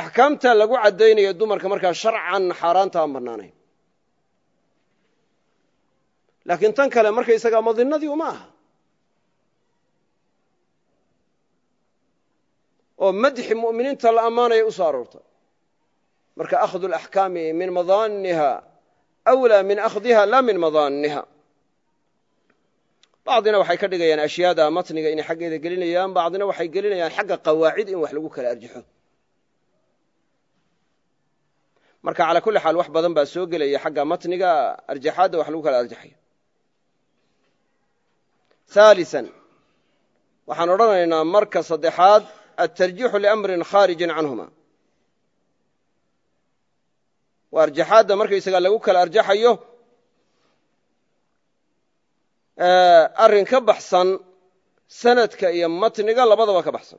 axkaamtaa lagu caddaynaya dumarka markaa sharcan xaaraanta aan bannaanayn. Laakiin tan kale markaysagaa madinnadii uma aha oo madxi mu'miniinta la ammaanaya u soo aroortay marka akhdu alaxkaami min madaaniha awlaa min akhdiha laa min madaaniha. Bacdina waxay ka dhigayaan ashyaada matniga inay xaggeeda gelinayaan bacdina waxay gelinayaan xagga qawaacid in wax lagu kala arjaxo. Marka calaa kulli xaal wax badan baa soo gelaya xagga matniga arjaxaadda wax lagu kala arjaxayo. Haalisan waxaan odhanaynaa marka saddexaad altarjiixu liamrin khaarijin canhuma waa arjaxaadda markaysagaa lagu kala arjaxayo arrin ka baxsan sanadka iyo matniga labadaba ka baxsan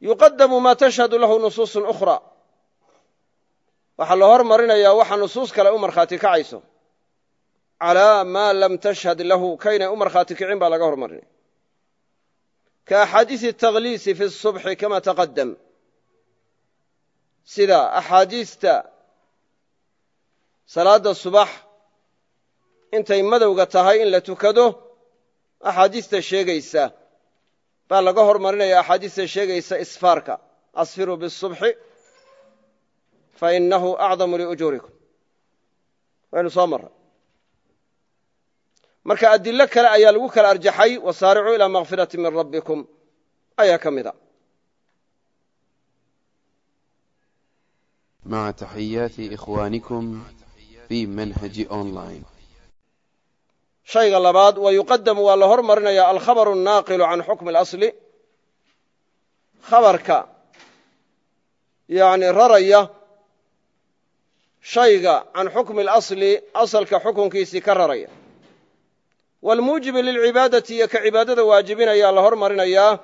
yuqadamu ma tashhadu lahu nusuusu ukhra waxaa la hormarinayaa waxa nusuus kale u markhaati kacayso calaa maa lam tashhad lahu kaynay u markhaati kicin baa laga ka axaadiisi takhliisi fi subxi kama taqadam sida axaadiista salaadda subax intay madowga tahay in la tukado axaadiista sheegaysa baa laga hormarinaya axaadiista sheegaysa isfaarka asfiruu biالsubxi fainahu acdamu liujuurikum waynu soo mara marka adilo kale ayaa lagu kala arjaxay wasaaricuu ilaa makfirati min rabbikum ayaa ka mida مع تحيات إخوانكم في منهج أونلاين shayga labaad wa yuqadamu waa la hormarinaya alkhabaru الnaaqilu can xukmi اlasli khabarka yani raraya shayga can xukmi اlasli asalka xukunkiisii waalmuujibi lilcibaadati iyo ka cibaadada waajibinayaa la hormarinayaa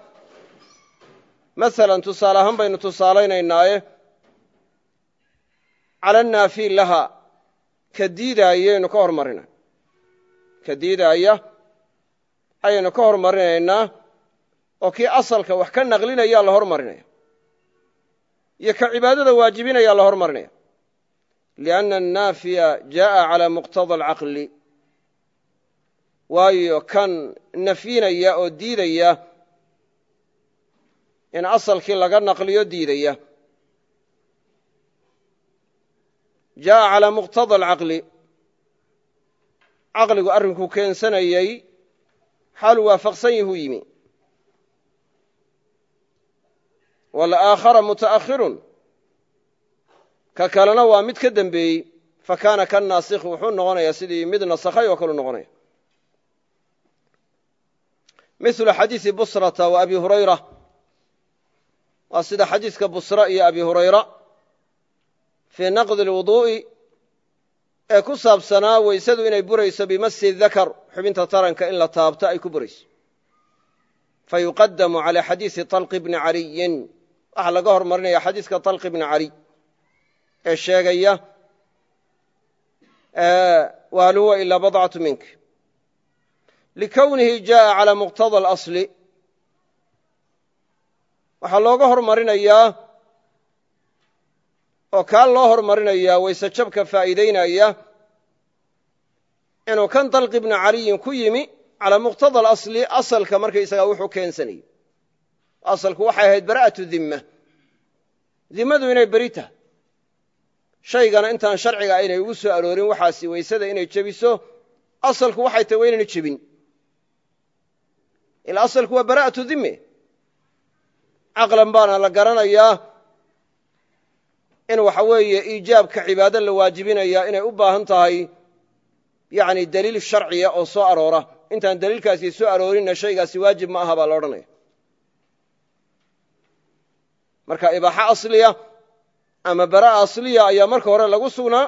masalan tusaale ahaan baynu tusaalaynaynaaye cala naafiil laha ka diidaayaynu ka hormarina ka diidaaya ayaynu ka hormarinaynaa oo kii asalka wax ka naqlinayaa la hormarinaya iyo ka cibaadada waajibinayaa la hormarinaya lianna annaafiya jaءa calaa muqtada alcaqli waayo kan nafyinaya oo diidaya in asalkii laga naqliyo diidaya. Jaa'a calaa muqtada alcaqli. Caqligu arrinkuu keensanayey xaaluu waafaqsan yahuu yimi. Walaakhara muta'akhirun. Ka kalena waa mid ka dembeeyey fa kaana kanaasikhi wuxuu noqonayaa sidii mid nasakhay oo kaleu noqonaya mil xadiii busrata wa abi hurayra. Waa sida xadiiska busra iyo abi hurayra fii naqdi lwuduu'i ee ku saabsanaa weysadu inay burayso bimasi dakar xubinta taranka in la taabto ay ku burayso. Fa yuqadamu calaa xadiisi طalqi bni caliyin. Waxaa laga hormarinaya xadiiska طalqi bni cali ee sheegaya waaluwa ilaa badcatu minka likownihi jaءa calى muqtada اlasli waxaa looga hormarinayaa oo kaa loo hormarinayaa wayse jabka faa'iidaynaya inuu kan dalqi bni caliyin ku yimi calaa muqtada alasli asalka markaysagaa wuxuu keensanayey asalku waxay ahayd bara'atu dimma dimmadu inay beri tahay shaygana intaan sharciga aynay ugu soo aroorin waxaasi waysada inay jebiso asalku waxay tahay waa inayna jebin ila asalku waa bara'atu dimme caqlan baana la garanayaa in waxa weeye iijaabka cibaado la waajibinayaa inay u baahan tahay yani daliil sharciya oo soo aroora intaan daliilkaasi soo aroorinna shaygaasi waajib ma aha baa la odhanaya marka ibaaxa asliya ama bara'a asliya ayaa marka hore lagu sugnaa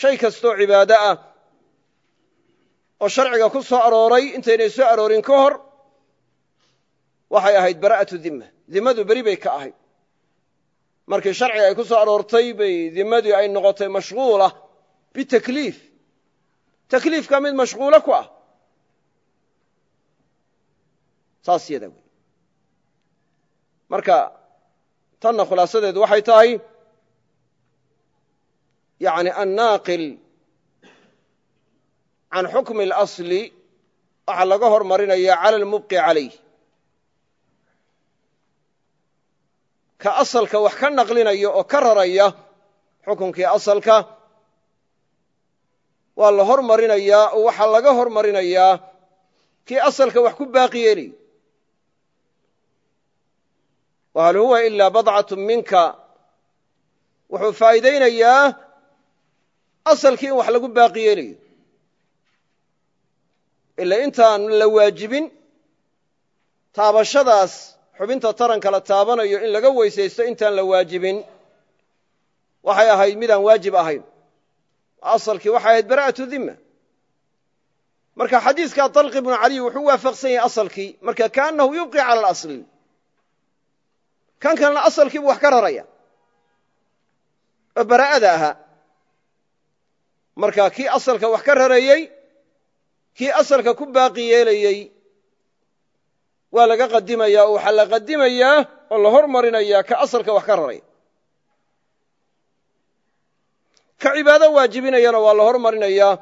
shay kastoo cibaado ah oo sharciga ku soo arooray intaynay soo aroorin ka hor waxay ahayd bara'atu dimma dimmadu beri bay ka ahayd. Markii sharciga ay ku soo aroortay bay dimmadii ay noqotay mashhuula bitakliif takliifka mid mashhuulo ku ah. Saas yadaa wey. Marka tanna khulaasadeedu waxay tahay yani annaaqil can xukmi اlasli waxaa laga hormarinaya cala almubqi calayh ka asalka wax ka naqlinaya oo ka raraya xukunkii asalka waa la hormarinayaa oo waxaa laga hormarinayaa kii asalka wax ku baaqi yeelay wahal huwa ilaa badcatu minka. Wuxuu faa'iidaynayaa asalkii in wax lagu baaqi yeelayo ila intaan la waajibin taabashadaas xubinta taranka la taabanayo in laga weysaysto intaan la waajibin. Waxay ahayd midaan waajib ahayn. Asalkii waxay ahayd bara'atu dimma marka xadiiska طalqi bnu caliy wuxuu waafaqsan yahay asalkii marka kaanahu yubqi cala اlasli kan kalena asalkiibu wax ka raraya. Oo bara'ada ahaa marka kii asalka wax ka rarayey kii asalka ku baaqi yeelayey waa laga qadimaya oo waxaa la qadimayaa oo la hormarinayaa ka asalka wax ka raray. Ka cibaado waajibinayana waa la hormarinayaa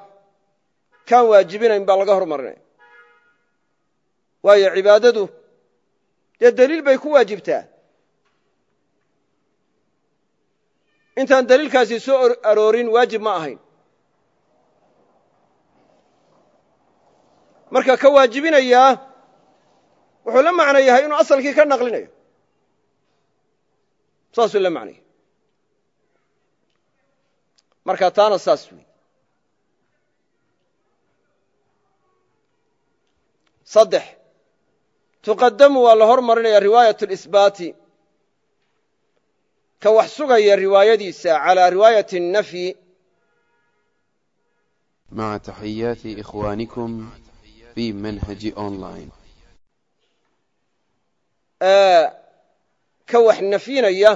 kaan waajibinayn baa laga hormarinaya waayo cibaadadu dee deliil bay ku waajibtaa? Intaan deliilkaasi soo aroorin waajib ma ahayn marka ka waajibinayaa wuxuu la macno yahay inuu asalkii ka naqlinayo saasuu la macnaya marka taana saas wey saddex tuqadamu waa la hormarinaya riwaayat اlisbaati ka wax sugaya riwaayadiisa calى riwaayati الnafyi مع تحيات إخوانكم في منهج أونلاين ka wax nafyinaya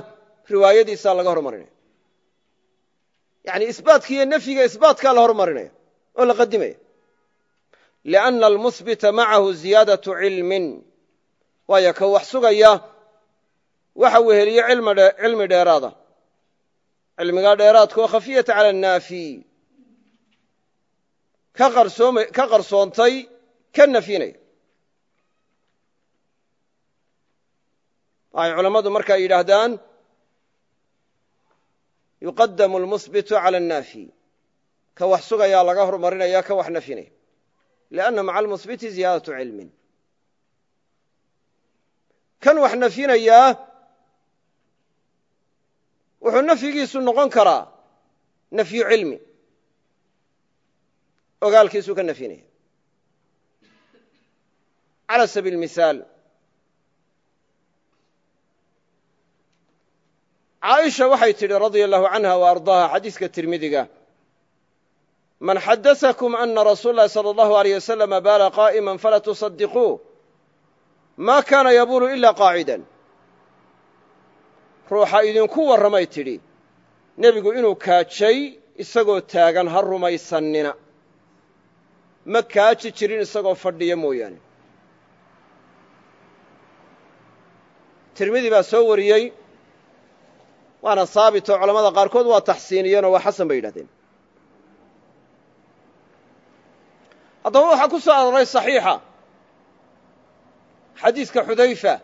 riwaayadiisaa laga hormarinaya yani isbaatka iyo nafyiga isbaatkaa la hormarinaya oo la qadimaya liأna almuhbita macahu ziyaadaةu cilmin waayo ka wax sugaya waxa weheliye cilmi dheeraada cilmigaa dheeraadka oo khafiyata calى الnaafi ka qarsoontay ka nafyinaya waxay culammadu markaa yidhaahdaan yuqadamu almusbitu cala annaafi. Ka wax sugayaa laga hormarinaya ka wax nafinaya lianna maca almusbiti ziyaadatu cilmin. Kan wax nafinayaa wuxuu nafyigiisu noqon karaa nafyu cilmi. Ogaalkiisuu ka nafinaya cala sabiil mihaal caaisha waxay tidhi radia allahu canha wa ardaaha xadiiska tirmidiga man xadaثakum ana rasuula اlahi salى اllahu aleyh wasalama baala qaa'ima fala tusadiquu ma kaana yabulu ila qaacidan ruuxa idinku warramay tidhi nebigu inuu kaajay isagoo taagan ha rumaysannina ma kaaji jirin isagoo fadhiya mooyaane tirmidi baa soo wariyey waana saabitoo culamada qaarkood waa taxsiiniyeenoo waa xasan bay yidhahdeen. Haddaba waxaa ku soo arooray saxiixa xadiidka xudayfa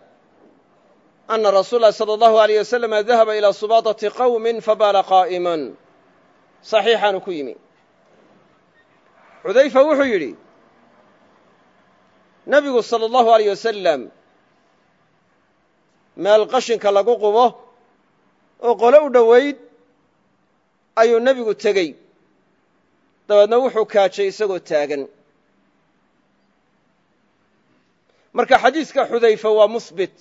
ana rasuul lahi salى allahu alayh wasalama dahaba ilaa subaadati qawmin fabaala qaa'iman. Saxiixaanu ku yimi. Xudayfa wuxuu yidhi nebigu salى allahu alayh wasalam meel qashinka lagu qubo oo qole u dhowayd ayuu nebigu tegey. Dabeedna wuxuu kaajay isagoo taagan. Marka xadiiska xudayfa waa musbit.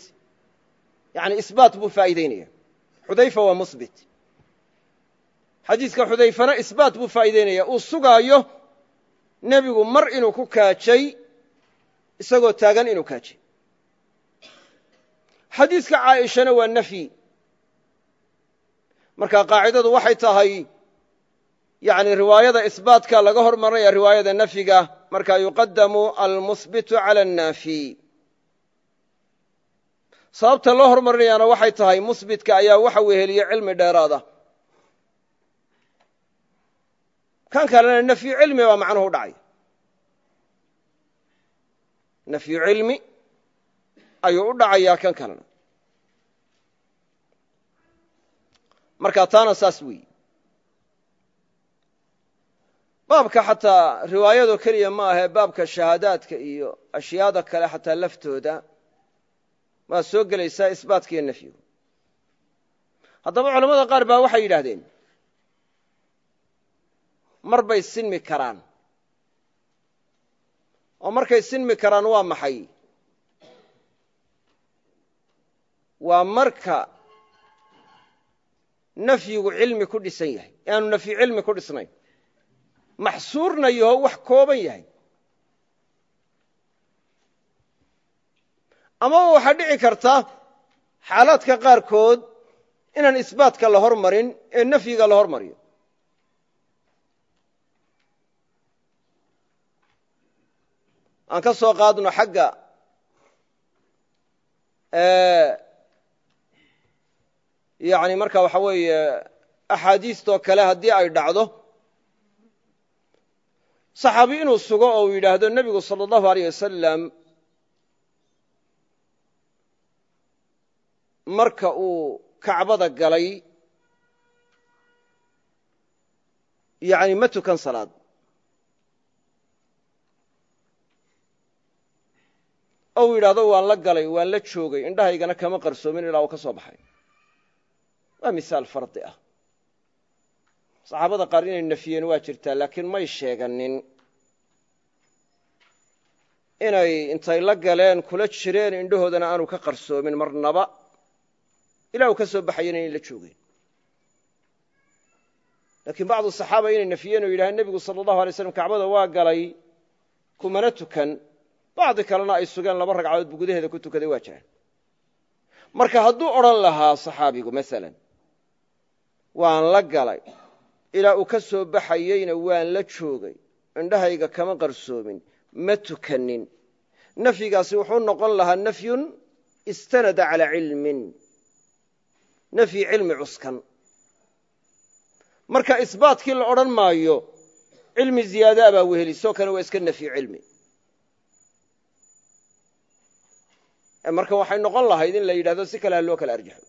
Yani isbaat buu faa'iideynaya xudayfa waa musbit. Xadiiska xudayfana isbaat buu faa'iideynaya uu sugaayo nebigu mar inuu ku kaajay isagoo taagan inuu kaajay xadiiska caaishana waa nafyi marka qaacidadu waxay tahay yani riwaayada isbaatka laga hormarinaya riwaayada nafyiga marka yuqadamu almusbitu cala annaafi. Sababta loo hormarinayaana waxay tahay musbitka ayaa waxa weheliye cilmi dheeraada. Kan kalena nafyu cilmi baa macnuhu dhacay. Nafyu cilmi ayuu u dhacayaa kan kalena marka taana saas weeyi baabka xataa riwaayado keliya ma ahee baabka shahaadaadka iyo ashyaada kale xataa laftooda waa soo gelaysaa isbaatka iyo nafyigu. Haddaba culamada qaar baa waxay yidhaahdeen mar bay sinmi karaan. Oo markay sinmi karaan waa maxay waa marka nafyigu cilmi ku dhisan yahay aanu nafyu cilmi ku dhisnayn. Maxsuurna yaho wax kooban yahay. Amaba waxaa dhici karta xaalaadka qaarkood inaan isbaatka la hormarin ee nafyiga la hormariyo. Aan ka soo qaadno xagga yani marka waxa weeye axaadiistoo kale haddii ay dhacdo saxaabi inuu sugo oo uu yidhaahdo nebigu salى اllahu aleyh wasalam marka uu kacbada galay yani ma tukan salaad. Oo uu yidhahdo waan la galay waan la joogay indhahaygana kama qarsoomin ilaa uu ka soo baxay waa misaal fardi ah. Saxaabada qaar inay nafiyeen waa jirtaa laakiin may sheeganin. Inay intay la galeen kula jireen indhahoodana aanu ka qarsoomin marnaba. Ilaa uu ka soo baxayana inay la joogeen. Laakiin bacdu saxaaba inay nafiyeen oo yidhahaan nebigu sala allahu alay slam kacbada waa galay kumana tukan. Bacdi kalena ay sugeen laba ragcadood buu gudaheeda ku tukaday waa jiraan marka hadduu odhan lahaa saxaabigu masalan waan la galay. Ilaa uu ka soo baxayeyna waan la joogay. Indhahayga kama qarsoomin ma tukanin nafyigaasi wuxuu noqon lahaa nafyun istanada calaa cilmin. Nafyi cilmi cuskan. Marka isbaatkii la odhan maayo cilmi ziyaadaa baa weheliso kane waa iska nafyu cilmi. Marka waxay noqon lahayd in la yidhahdo si kale loo kala arjaxo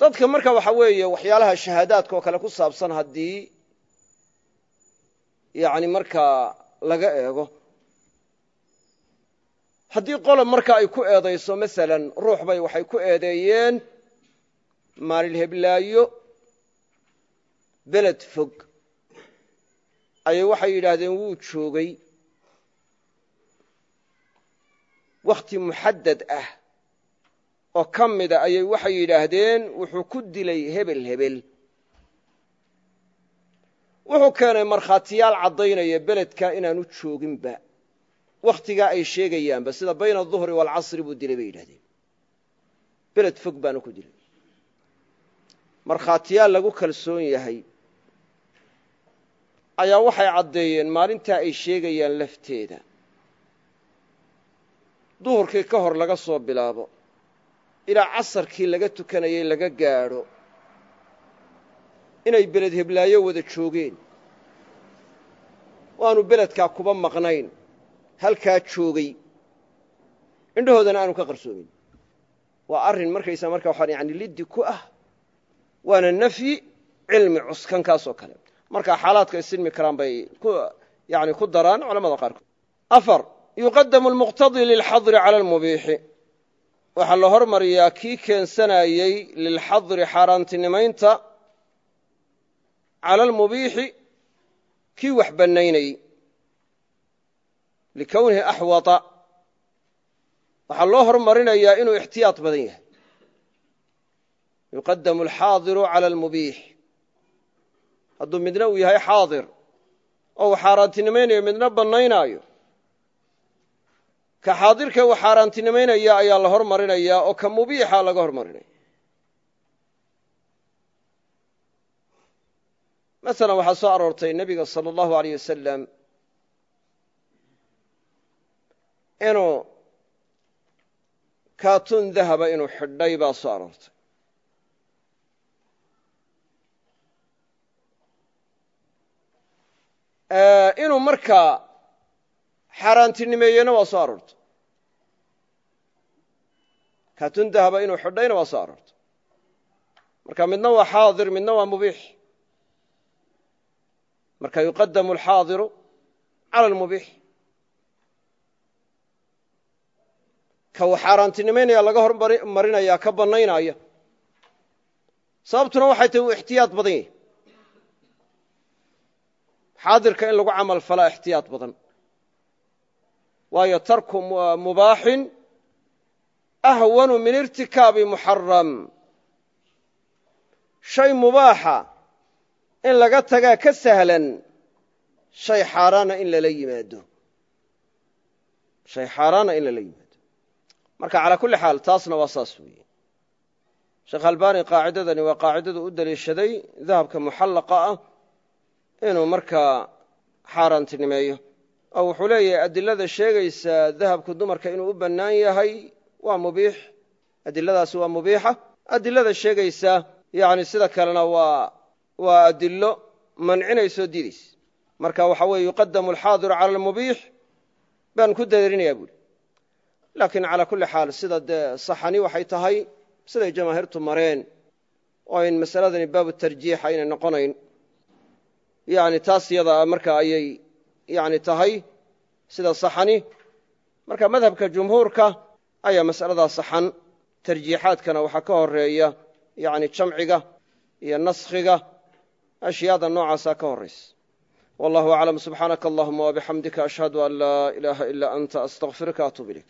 dadka marka waxa weeye waxyaalaha shahaadaadka oo kale ku saabsan haddii yani markaa laga eego haddii qolob marka ay ku eedayso masalan ruux bay waxay ku eedeeyeen maalin heblaayo beled fog ayay waxay yidhaahdeen wuu joogay wakhti muxaddad ah oo ka mida ayay waxay yidhaahdeen wuxuu ku dilay hebel hebel. Wuxuu keenay markhaatiyaal caddaynaya beledka inaanu jooginba. Wakhtigaa ay sheegayaanba sida bayna aduhri waalcasri buu dilay bay yidhahdeen beled fog baanu ku dilay. Markhaatiyaal lagu kalsoon yahay ayaa waxay caddeeyeen maalintaa ay sheegayaan lafteeda. Duhurkii ka hor laga soo bilaabo ilaa casarkii laga tukanayay laga gaadho. Inay beled heblaayo wada joogeen. Waanu beledkaa kuba maqnayn halkaa joogay. Indhahoodana aanu ka qarsoomin waa arrin markaysaa markaa waxaa yani liddi ku ah waana nafyi cilmi cuskan kaasoo kale. Marka xaalaadka ay silmi karaan bay yani ku daraan culamada qaarkood. Afar yuqadamu almuqtadii lilxadri cala almubiixi waxaa la hormariyaa kii keensanayey lilxadri xaaraantinimaynta cala almubiixi kii wax bannaynayey. likownihi axwata waxaa loo hormarinayaa inuu ixtiyaad badan yahay. yuqadamu alxaadiru cala almubiix. hadduu midna uu yahay xaadir oo uu xaaraantinimaynayo midna bannaynaayo ka xaadirka uu xaaraantinimaynaya ayaa la hormarinayaa oo ka mubiixa laga hormarinaya. Masalan waxaa soo aroortay nebiga sala allahu aleyh wasalam inuu kaatun dahaba inuu xidhay baa soo aroortay. Inuu markaa xaaraantinimeeyena waa soo aroortay. Kaatun dahaba inuu xidhayna waa soo aroortay. Marka midna waa xaadir midna waa mubiix. Marka yuqadamu alxaadiru cala almubiix. Ka uu xaaraantinimaynaya laga hormarinaya ka bannaynaya. Sababtuna waxay tahay uu ixtiyaad badan yahy xaadirka in lagu camal falaa ixtiyaad badan waayo tarku mubaaxin ahwanu min irtikaabi muxaram shay mubaaxa in laga tagaa ka sahlan shay xaaraana in lala yimaado. Shay xaaraana in lala yimaado. Marka calaa kulli xaal taasna waa saas weeye. Sheekh albani qaacidadani waa qaacidadu u deliishaday dahabka muxallaqa ah inuu markaa xaaraantinimeeyo oo wuxuu leeyahay adilada sheegaysa dahabku dumarka inuu u bannaan yahay waa mubiix. Adiladaasi waa mubiixa. Adilada sheegaysa yani sida kalena waa waa adilo mancinayso diidaysa marka waxa weeye yuqadamu alxaadiru cala almubiix. Baan ku dareerinaya buuri laakiin calaa kulli xaal sida dee saxani waxay tahay siday jamaahiirtu mareen oo in masaladani baabu tarjiixa aynay noqonayn. Yani taas yada marka ayay yani tahay sida saxani marka madhabka jumhuurka ayaa mas'aladaa saxan tarjiixaadkana waxaa ka horreeya yani jamciga iyo naskhiga ashyaada noocaasaa ka horaysa wallahu aclam subxaanaka allahuma wabixamdika ashhadu an laa ilaaha ila anta astaqfiruka atub ilayk